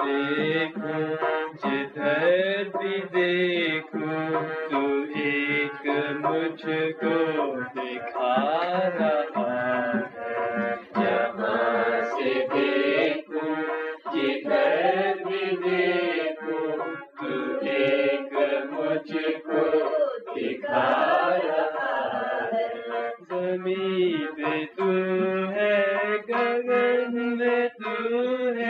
देखूँ, जिधर भी देखूँ, तू एक मुझको दिखा रहा है। जहाँ से देखूँ, जिधर भी देखूँ, तू एक मुझको दिखा रहा है। ज़मीन पे तू है, गगन में तू है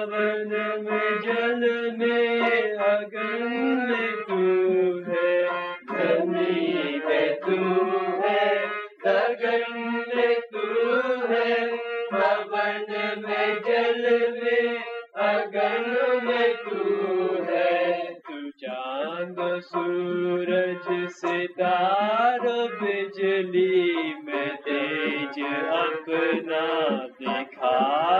पवन में जल में अगन में तू है ज़मीन पे तू है गगन में तू है पवन में जल में अगन में तू है। तू चाँद, सूरज, सितारों, बिजली में तेज अपना दिखा